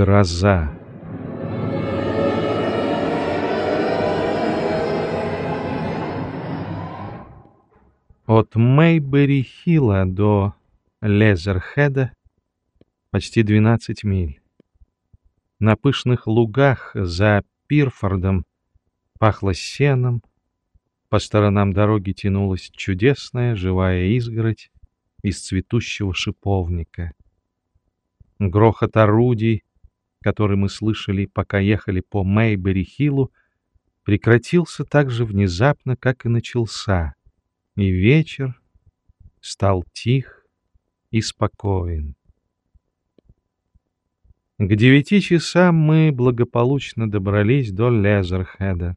Гроза. От Мейбери-Хилла до Лезерхеда почти 12 миль. На пышных лугах за Пирфордом пахло сеном, по сторонам дороги тянулась чудесная живая изгородь из цветущего шиповника. Грохот орудий, который мы слышали, пока ехали по Мейбери-Хиллу, прекратился так же внезапно, как и начался, и вечер стал тих и спокоен. К девяти часам мы благополучно добрались до Лезерхеда.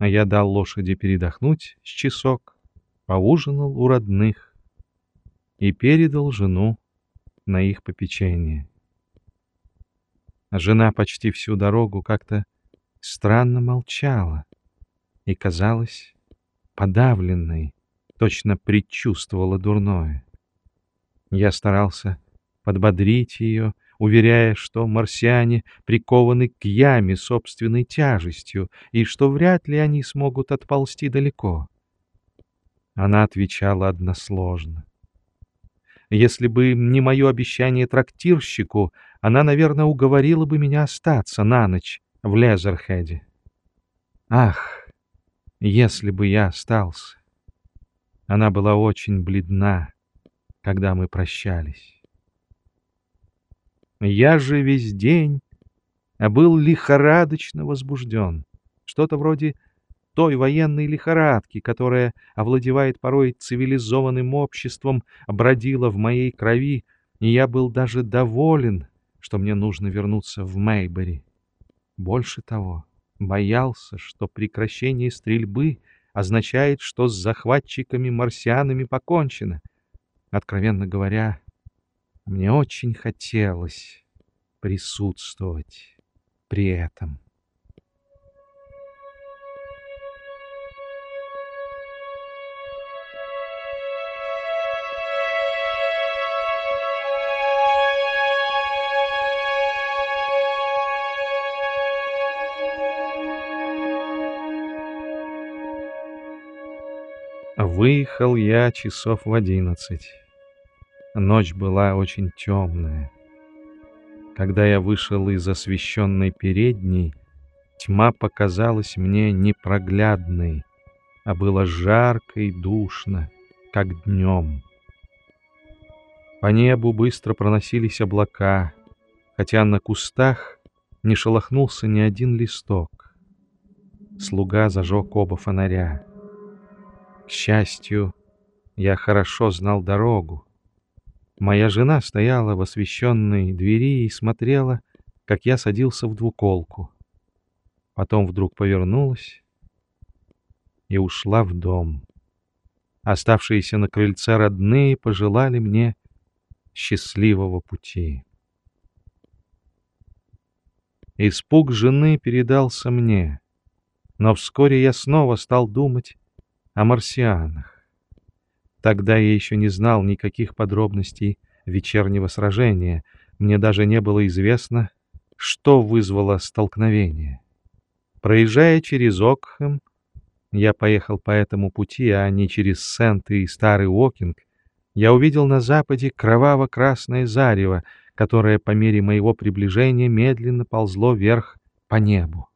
А я дал лошади передохнуть с часок, поужинал у родных и передал жену на их попечение. Жена почти всю дорогу как-то странно молчала и казалась подавленной, точно предчувствовала дурное. Я старался подбодрить ее, уверяя, что марсиане прикованы к яме собственной тяжестью и что вряд ли они смогут отползти далеко. Она отвечала односложно. Если бы не мое обещание трактирщику, она, наверное, уговорила бы меня остаться на ночь в Лезерхеде. Ах, если бы я остался! Она была очень бледна, когда мы прощались. Я же весь день был лихорадочно возбужден. Что-то вроде той военной лихорадки, которая овладевает порой цивилизованным обществом, бродила в моей крови, и я был даже доволен, что мне нужно вернуться в Мейбери. Больше того, боялся, что прекращение стрельбы означает, что с захватчиками-марсианами покончено. Откровенно говоря, мне очень хотелось присутствовать при этом. Выехал я часов в одиннадцать. Ночь была очень темная. Когда я вышел из освещенной передней, тьма показалась мне непроглядной, а было жарко и душно, как днем. По небу быстро проносились облака, хотя на кустах не шелохнулся ни один листок. Слуга зажег оба фонаря. К счастью, я хорошо знал дорогу, Моя жена стояла в освещенной двери и смотрела, как я садился в двуколку. Потом вдруг повернулась и ушла в дом. Оставшиеся на крыльце родные пожелали мне счастливого пути. Испуг жены передался мне, но вскоре я снова стал думать о марсианах. Тогда я еще не знал никаких подробностей вечернего сражения. Мне даже не было известно, что вызвало столкновение. Проезжая через Окхэм, я поехал по этому пути, а не через Сент и Старый Уокинг, я увидел на западе кроваво-красное зарево, которое по мере моего приближения медленно ползло вверх по небу.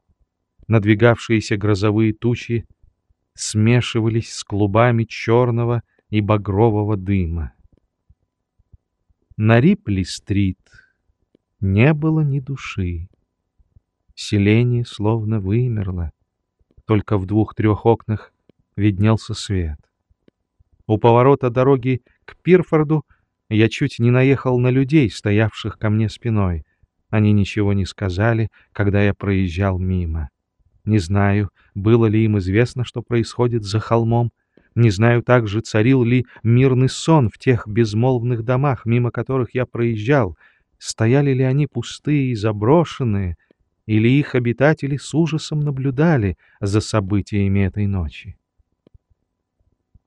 Надвигавшиеся грозовые тучи смешивались с клубами черного и багрового дыма. На Рипли-стрит не было ни души. Селение словно вымерло. Только в двух-трех окнах виднелся свет. У поворота дороги к Пирфорду я чуть не наехал на людей, стоявших ко мне спиной. Они ничего не сказали, когда я проезжал мимо. Не знаю, было ли им известно, что происходит за холмом, не знаю также, царил ли мирный сон в тех безмолвных домах, мимо которых я проезжал, стояли ли они пустые и заброшенные, или их обитатели с ужасом наблюдали за событиями этой ночи.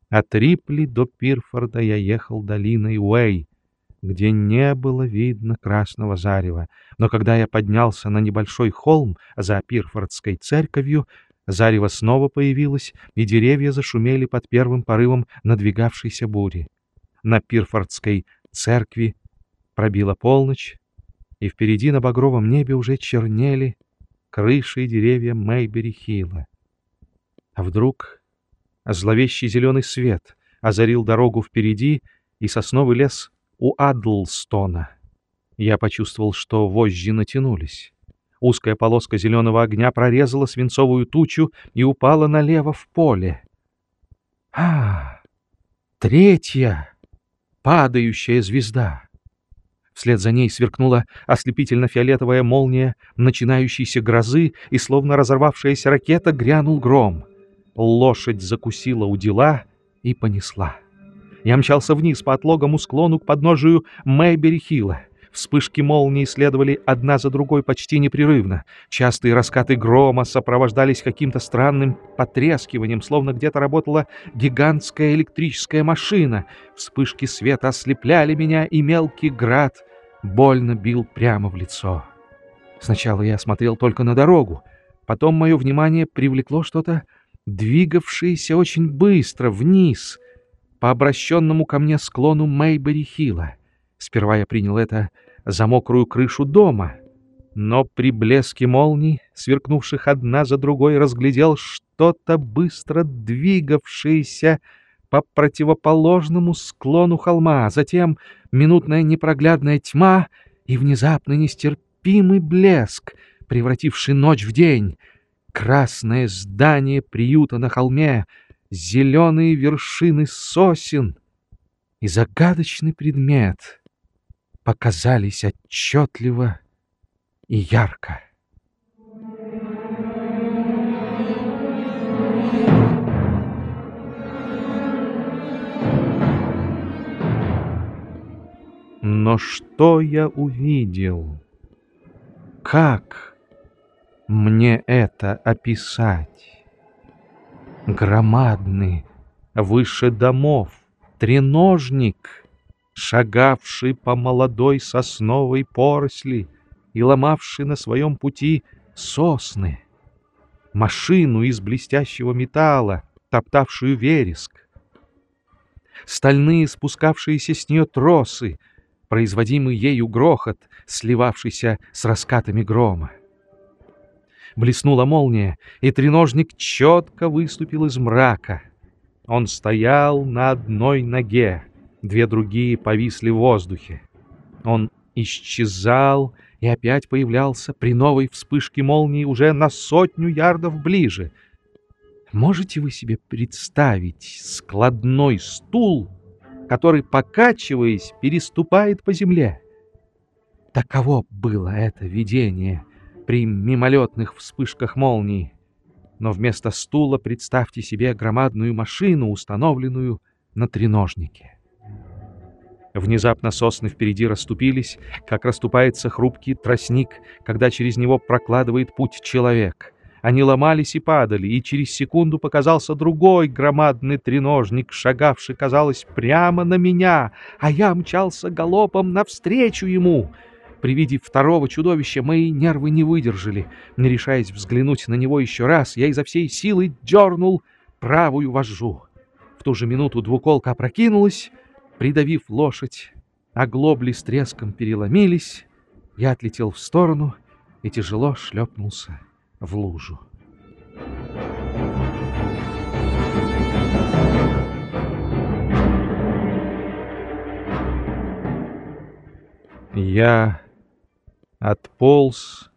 От Рипли до Пирфорда я ехал долиной Уэй, где не было видно красного зарева, но когда я поднялся на небольшой холм за Пирфордской церковью, зарево снова появилось, и деревья зашумели под первым порывом надвигавшейся бури. На Пирфордской церкви пробила полночь, и впереди на багровом небе уже чернели крыши и деревья Мэйбери-Хилла. А вдруг зловещий зеленый свет озарил дорогу впереди и сосновый лес у Адлстона. Я почувствовал, что вожжи натянулись. Узкая полоска зеленого огня прорезала свинцовую тучу и упала налево в поле. А, третья падающая звезда. Вслед за ней сверкнула ослепительно-фиолетовая молния начинающейся грозы, и словно разорвавшаяся ракета грянул гром. Лошадь закусила у дела и понесла. Я мчался вниз по отлогому склону к подножию Мэйбери-Хилла. Вспышки молнии следовали одна за другой почти непрерывно. Частые раскаты грома сопровождались каким-то странным потрескиванием, словно где-то работала гигантская электрическая машина. Вспышки света ослепляли меня, и мелкий град больно бил прямо в лицо. Сначала я смотрел только на дорогу, потом мое внимание привлекло что-то, двигавшееся очень быстро вниз — по обращенному ко мне склону Мейбери-Хилла. Сперва я принял это за мокрую крышу дома, но при блеске молний, сверкнувших одна за другой, разглядел что-то быстро двигавшееся по противоположному склону холма, затем минутная непроглядная тьма и внезапно нестерпимый блеск, превративший ночь в день. Красное здание приюта на холме — зеленые вершины сосен и загадочный предмет показались отчетливо и ярко. Но что я увидел? Как мне это описать? громадный, выше домов, треножник, шагавший по молодой сосновой поросли и ломавший на своем пути сосны, машину из блестящего металла, топтавшую вереск, стальные спускавшиеся с нее тросы, производимый ею грохот, сливавшийся с раскатами грома блеснула молния, и треножник четко выступил из мрака. Он стоял на одной ноге, две другие повисли в воздухе. Он исчезал и опять появлялся при новой вспышке молнии уже на сотню ярдов ближе. Можете вы себе представить складной стул, который, покачиваясь, переступает по земле? Таково было это видение — при мимолетных вспышках молний. Но вместо стула представьте себе громадную машину, установленную на треножнике. Внезапно сосны впереди расступились, как расступается хрупкий тростник, когда через него прокладывает путь человек. Они ломались и падали, и через секунду показался другой громадный треножник, шагавший, казалось, прямо на меня, а я мчался галопом навстречу ему — при виде второго чудовища мои нервы не выдержали. Не решаясь взглянуть на него еще раз, я изо всей силы дернул правую вожжу. В ту же минуту двуколка опрокинулась, придавив лошадь, а глобли с треском переломились. Я отлетел в сторону и тяжело шлепнулся в лужу. Я отполз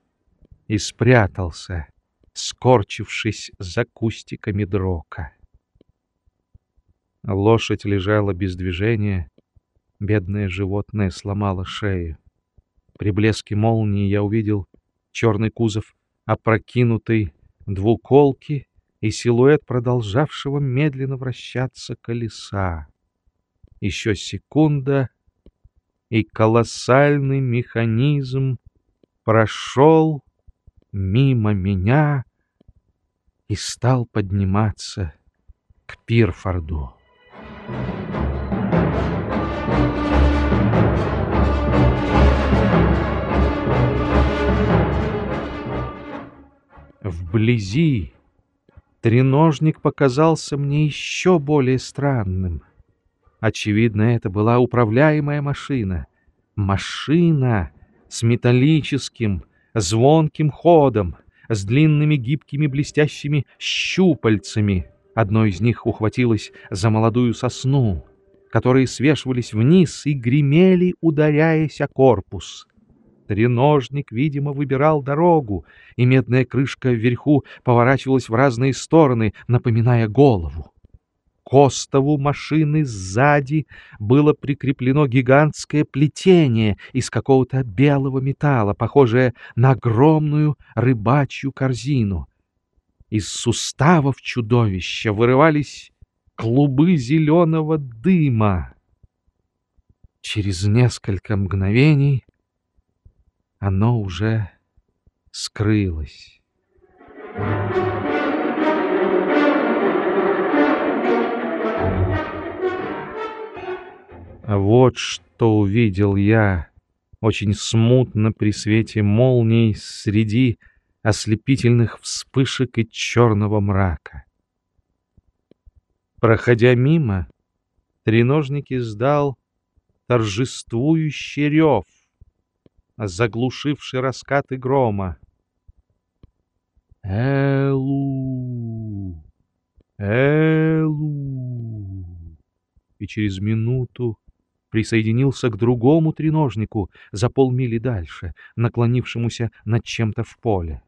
и спрятался, скорчившись за кустиками дрока. Лошадь лежала без движения, бедное животное сломало шею. При блеске молнии я увидел черный кузов опрокинутой двуколки и силуэт продолжавшего медленно вращаться колеса. Еще секунда, и колоссальный механизм прошел мимо меня и стал подниматься к Пирфорду. Вблизи треножник показался мне еще более странным. Очевидно, это была управляемая машина. Машина с металлическим, звонким ходом, с длинными гибкими блестящими щупальцами. Одно из них ухватилось за молодую сосну, которые свешивались вниз и гремели, ударяясь о корпус. Треножник, видимо, выбирал дорогу, и медная крышка вверху поворачивалась в разные стороны, напоминая голову. К остову машины сзади было прикреплено гигантское плетение из какого-то белого металла, похожее на огромную рыбачью корзину. Из суставов чудовища вырывались клубы зеленого дыма. Через несколько мгновений оно уже скрылось. Вот что увидел я очень смутно при свете молний среди ослепительных вспышек и черного мрака. Проходя мимо, треножник издал торжествующий рев — заглушивший раскаты грома. Элу! Элу! И через минуту присоединился к другому треножнику за полмили дальше, наклонившемуся над чем-то в поле.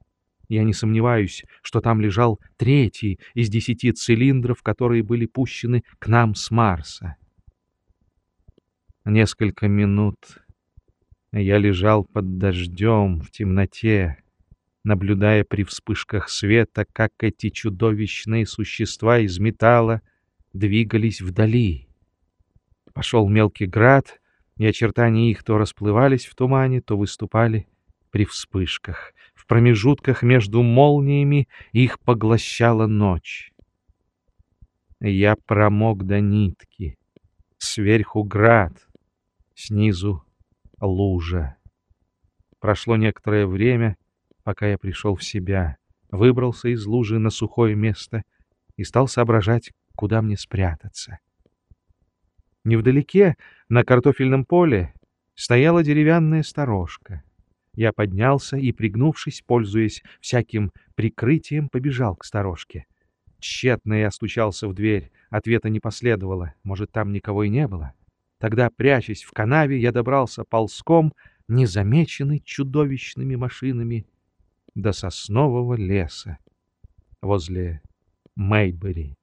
Я не сомневаюсь, что там лежал третий из десяти цилиндров, которые были пущены к нам с Марса. Несколько минут я лежал под дождем в темноте, наблюдая при вспышках света, как эти чудовищные существа из металла двигались вдали. Пошел мелкий град, и очертания их то расплывались в тумане, то выступали при вспышках. В промежутках между молниями их поглощала ночь. Я промок до нитки. Сверху град, снизу лужа. Прошло некоторое время, пока я пришел в себя, выбрался из лужи на сухое место и стал соображать, куда мне спрятаться. Невдалеке, на картофельном поле, стояла деревянная сторожка. Я поднялся и, пригнувшись, пользуясь всяким прикрытием, побежал к сторожке. Тщетно я стучался в дверь, ответа не последовало, может, там никого и не было. Тогда, прячась в канаве, я добрался ползком, незамеченный чудовищными машинами, до соснового леса возле Мейбери.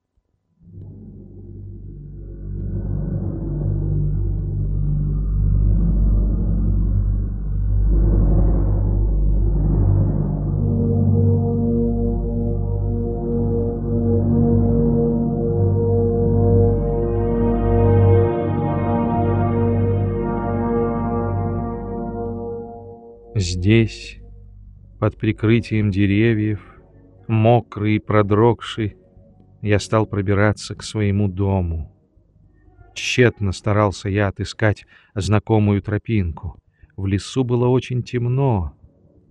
Здесь, под прикрытием деревьев, мокрый и продрогший, я стал пробираться к своему дому. Тщетно старался я отыскать знакомую тропинку. В лесу было очень темно,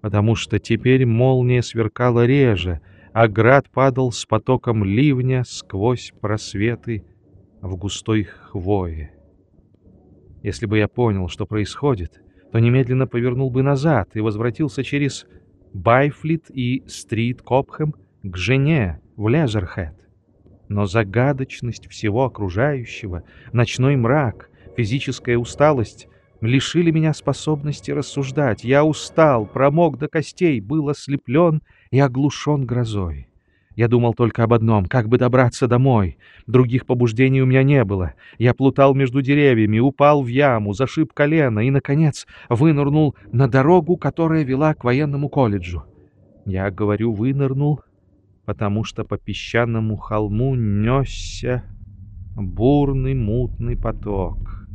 потому что теперь молния сверкала реже, а град падал с потоком ливня сквозь просветы в густой хвое. Если бы я понял, что происходит, то немедленно повернул бы назад и возвратился через Байфлит и Стрит Копхэм к жене в Лезерхэт. Но загадочность всего окружающего, ночной мрак, физическая усталость лишили меня способности рассуждать. Я устал, промок до костей, был ослеплен и оглушен грозой. Я думал только об одном — как бы добраться домой. Других побуждений у меня не было. Я плутал между деревьями, упал в яму, зашиб колено и, наконец, вынырнул на дорогу, которая вела к военному колледжу. Я говорю «вынырнул», потому что по песчаному холму несся бурный мутный поток.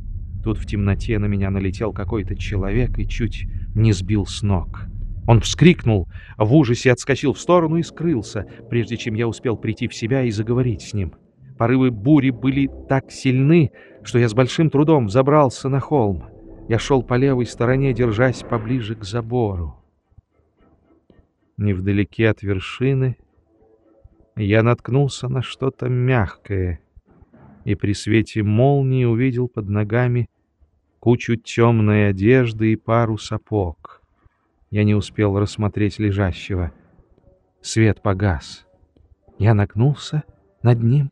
Тут в темноте на меня налетел какой-то человек и чуть не сбил с ног. Он вскрикнул, в ужасе отскочил в сторону и скрылся, прежде чем я успел прийти в себя и заговорить с ним. Порывы бури были так сильны, что я с большим трудом взобрался на холм. Я шел по левой стороне, держась поближе к забору. Невдалеке от вершины я наткнулся на что-то мягкое и при свете молнии увидел под ногами кучу темной одежды и пару сапог. Я не успел рассмотреть лежащего. Свет погас. Я нагнулся над ним,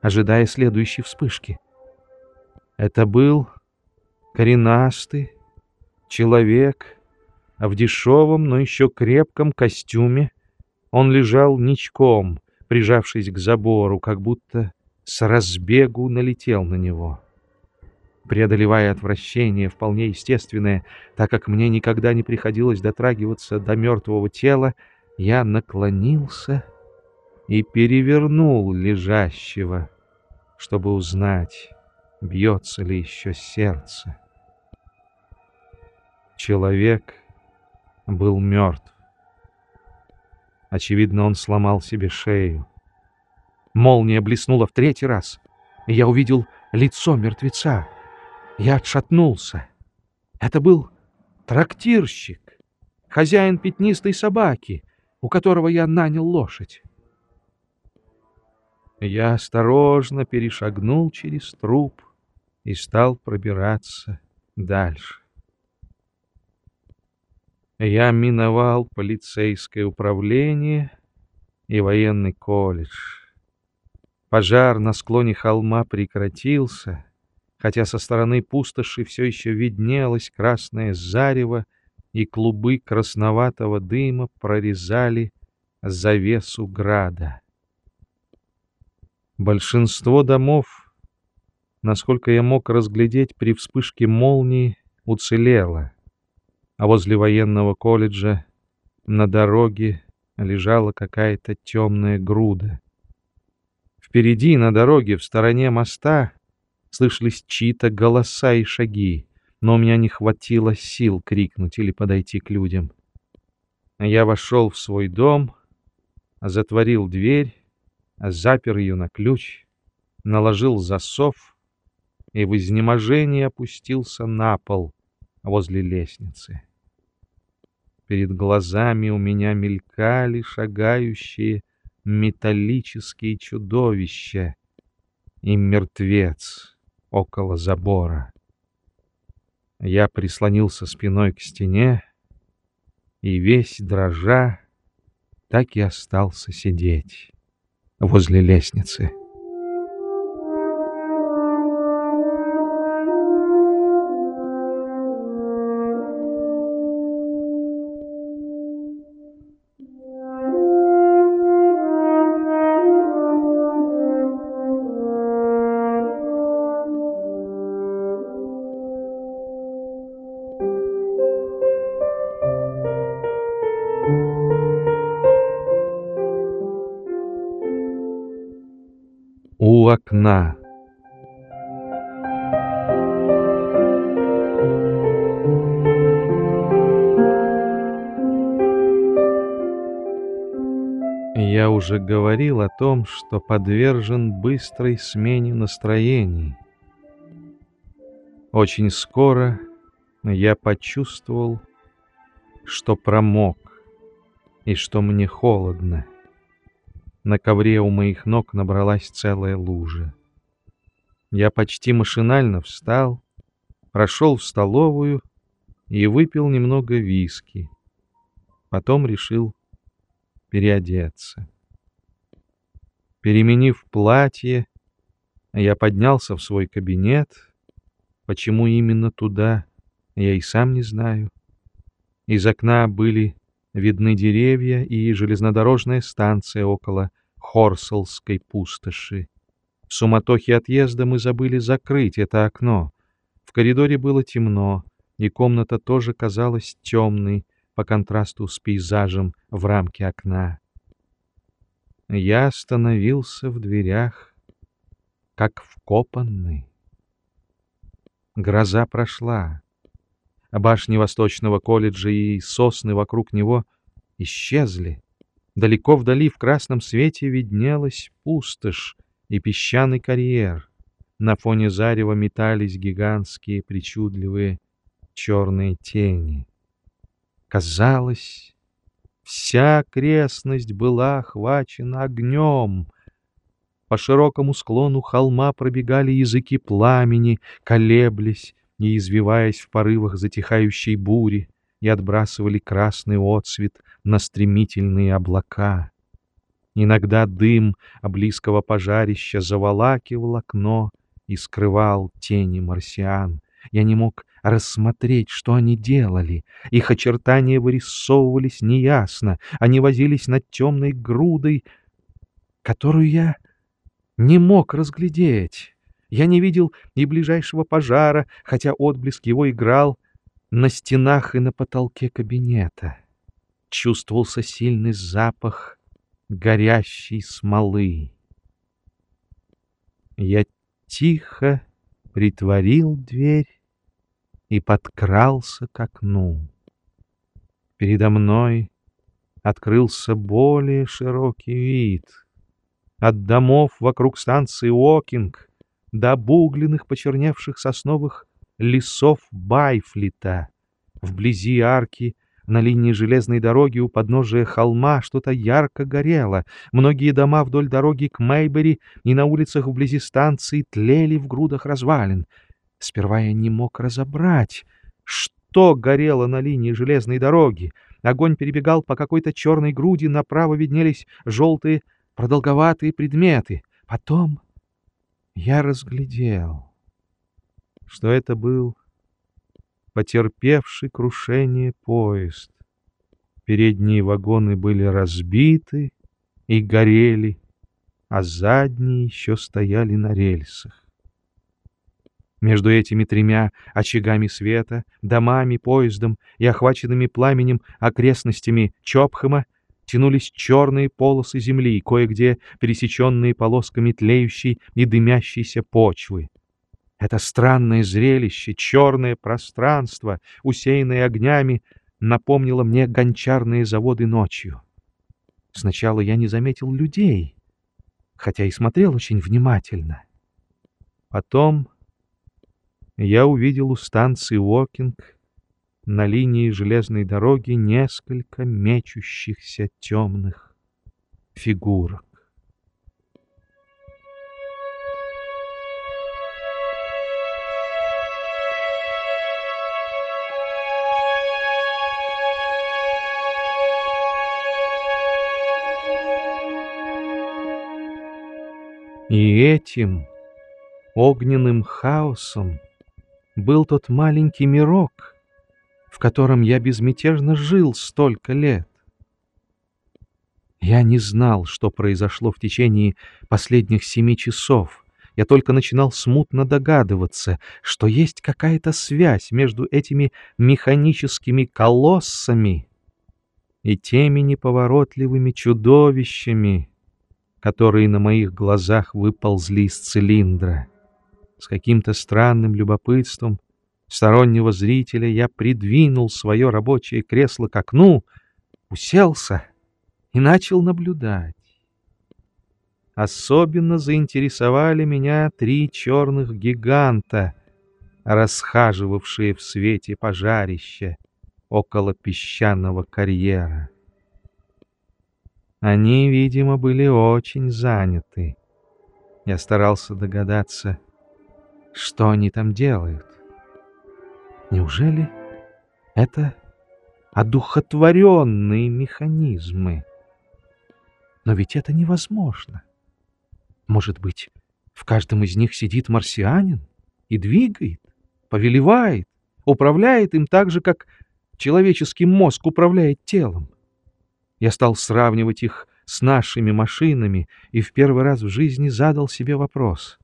ожидая следующей вспышки. Это был коренастый человек в дешевом, но еще крепком костюме. Он лежал ничком, прижавшись к забору, как будто с разбегу налетел на него преодолевая отвращение, вполне естественное, так как мне никогда не приходилось дотрагиваться до мертвого тела, я наклонился и перевернул лежащего, чтобы узнать, бьется ли еще сердце. Человек был мертв. Очевидно, он сломал себе шею. Молния блеснула в третий раз, и я увидел лицо мертвеца. Я отшатнулся. Это был трактирщик, хозяин пятнистой собаки, у которого я нанял лошадь. Я осторожно перешагнул через труп и стал пробираться дальше. Я миновал полицейское управление и военный колледж. Пожар на склоне холма прекратился — хотя со стороны пустоши все еще виднелось красное зарево, и клубы красноватого дыма прорезали завесу града. Большинство домов, насколько я мог разглядеть при вспышке молнии, уцелело, а возле военного колледжа на дороге лежала какая-то темная груда. Впереди на дороге в стороне моста Слышались чьи-то голоса и шаги, но у меня не хватило сил крикнуть или подойти к людям. Я вошел в свой дом, затворил дверь, запер ее на ключ, наложил засов и в изнеможении опустился на пол возле лестницы. Перед глазами у меня мелькали шагающие металлические чудовища и мертвец, около забора. Я прислонился спиной к стене и весь дрожа так и остался сидеть возле лестницы. У окна. Я уже говорил о том, что подвержен быстрой смене настроений. Очень скоро я почувствовал, что промок и что мне холодно. На ковре у моих ног набралась целая лужа. Я почти машинально встал, прошел в столовую и выпил немного виски. Потом решил переодеться. Переменив платье, я поднялся в свой кабинет. Почему именно туда, я и сам не знаю. Из окна были видны деревья и железнодорожная станция около Хорселской пустоши. В суматохе отъезда мы забыли закрыть это окно. В коридоре было темно, и комната тоже казалась темной по контрасту с пейзажем в рамке окна. Я остановился в дверях, как вкопанный. Гроза прошла. Башни Восточного колледжа и сосны вокруг него исчезли. Далеко вдали в красном свете виднелась пустошь и песчаный карьер. На фоне зарева метались гигантские причудливые черные тени. Казалось, вся окрестность была охвачена огнем. По широкому склону холма пробегали языки пламени, колеблись и извиваясь в порывах затихающей бури, и отбрасывали красный отсвет на стремительные облака. Иногда дым близкого пожарища заволакивал окно и скрывал тени марсиан. Я не мог рассмотреть, что они делали. Их очертания вырисовывались неясно. Они возились над темной грудой, которую я не мог разглядеть. Я не видел и ближайшего пожара, хотя отблеск его играл на стенах и на потолке кабинета. Чувствовался сильный запах горящей смолы. Я тихо притворил дверь и подкрался к окну. Передо мной открылся более широкий вид. От домов вокруг станции Уокинг до обугленных почерневших сосновых лесов Байфлита. Вблизи арки на линии железной дороги у подножия холма что-то ярко горело. Многие дома вдоль дороги к Мейбери и на улицах вблизи станции тлели в грудах развалин. Сперва я не мог разобрать, что горело на линии железной дороги. Огонь перебегал по какой-то черной груди, направо виднелись желтые продолговатые предметы. Потом я разглядел, что это был потерпевший крушение поезд. Передние вагоны были разбиты и горели, а задние еще стояли на рельсах. Между этими тремя очагами света, домами, поездом и охваченными пламенем окрестностями Чопхэма тянулись черные полосы земли, кое-где пересеченные полосками тлеющей и дымящейся почвы. Это странное зрелище, черное пространство, усеянное огнями, напомнило мне гончарные заводы ночью. Сначала я не заметил людей, хотя и смотрел очень внимательно. Потом я увидел у станции Уокинг на линии железной дороги несколько мечущихся темных фигурок. И этим огненным хаосом был тот маленький мирок, в котором я безмятежно жил столько лет. Я не знал, что произошло в течение последних семи часов. Я только начинал смутно догадываться, что есть какая-то связь между этими механическими колоссами и теми неповоротливыми чудовищами, которые на моих глазах выползли из цилиндра. С каким-то странным любопытством стороннего зрителя я придвинул свое рабочее кресло к окну, уселся и начал наблюдать. Особенно заинтересовали меня три черных гиганта, расхаживавшие в свете пожарища около песчаного карьера. Они, видимо, были очень заняты. Я старался догадаться, что они там делают. Неужели это одухотворенные механизмы? Но ведь это невозможно. Может быть, в каждом из них сидит марсианин и двигает, повелевает, управляет им так же, как человеческий мозг управляет телом. Я стал сравнивать их с нашими машинами и в первый раз в жизни задал себе вопрос.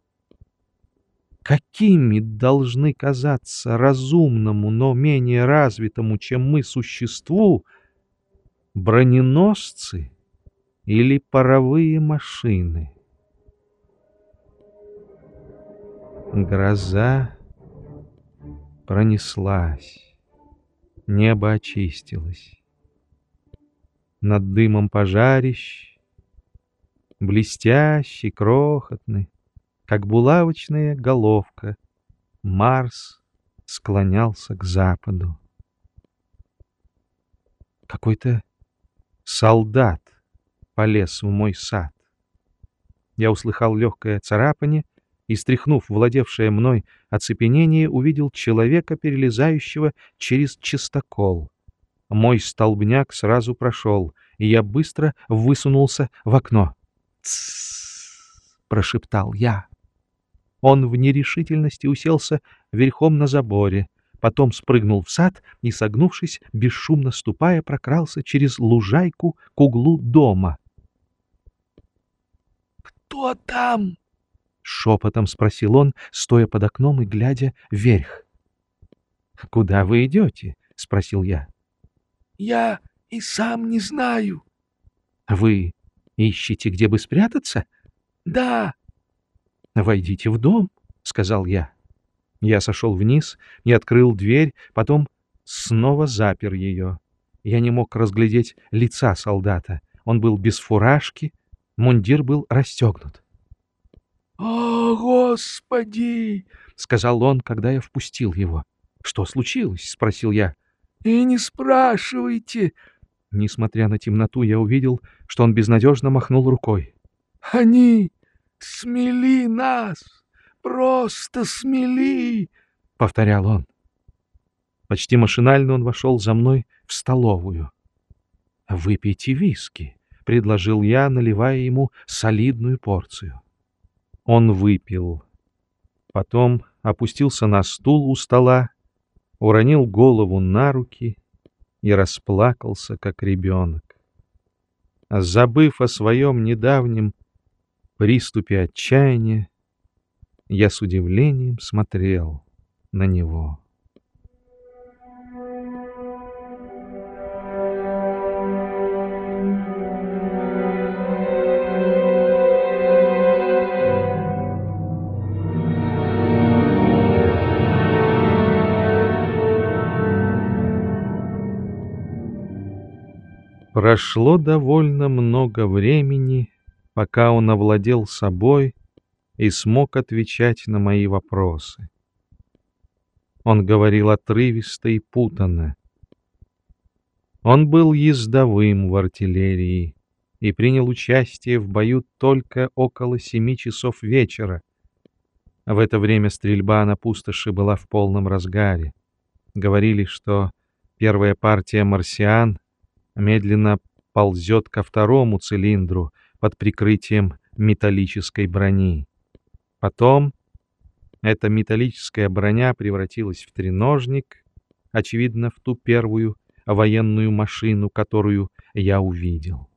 Какими должны казаться разумному, но менее развитому, чем мы, существу, броненосцы или паровые машины? Гроза пронеслась. Небо очистилось. Над дымом пожарищ, блестящий, крохотный, как булавочная головка, Марс склонялся к западу. Какой-то солдат полез в мой сад. Я услыхал легкое царапание и, стряхнув владевшее мной оцепенение, увидел человека, перелезающего через чистокол. Мой столбняк сразу прошел, и я быстро высунулся в окно. «Тссс!» — прошептал я. Он в нерешительности уселся верхом на заборе, потом спрыгнул в сад и, согнувшись, бесшумно ступая, прокрался через лужайку к углу дома. «Кто там?» — шепотом спросил он, стоя под окном и глядя вверх. «Куда вы идете?» — спросил я. «Я и сам не знаю». «Вы ищете, где бы спрятаться?» «Да». «Войдите в дом», — сказал я. Я сошел вниз и открыл дверь, потом снова запер ее. Я не мог разглядеть лица солдата. Он был без фуражки, мундир был расстегнут. «О, Господи!» — сказал он, когда я впустил его. «Что случилось?» — спросил я. «И не спрашивайте!» Несмотря на темноту, я увидел, что он безнадежно махнул рукой. «Они смели нас!» просто смели!» — повторял он. Почти машинально он вошел за мной в столовую. «Выпейте виски», — предложил я, наливая ему солидную порцию. Он выпил. Потом опустился на стул у стола, уронил голову на руки и расплакался, как ребенок. Забыв о своем недавнем приступе отчаяния, я с удивлением смотрел на него. Прошло довольно много времени, пока он овладел собой и смог отвечать на мои вопросы. Он говорил отрывисто и путанно. Он был ездовым в артиллерии и принял участие в бою только около семи часов вечера. В это время стрельба на пустоши была в полном разгаре. Говорили, что первая партия марсиан медленно ползет ко второму цилиндру под прикрытием металлической брони. Потом эта металлическая броня превратилась в треножник, очевидно, в ту первую военную машину, которую я увидел.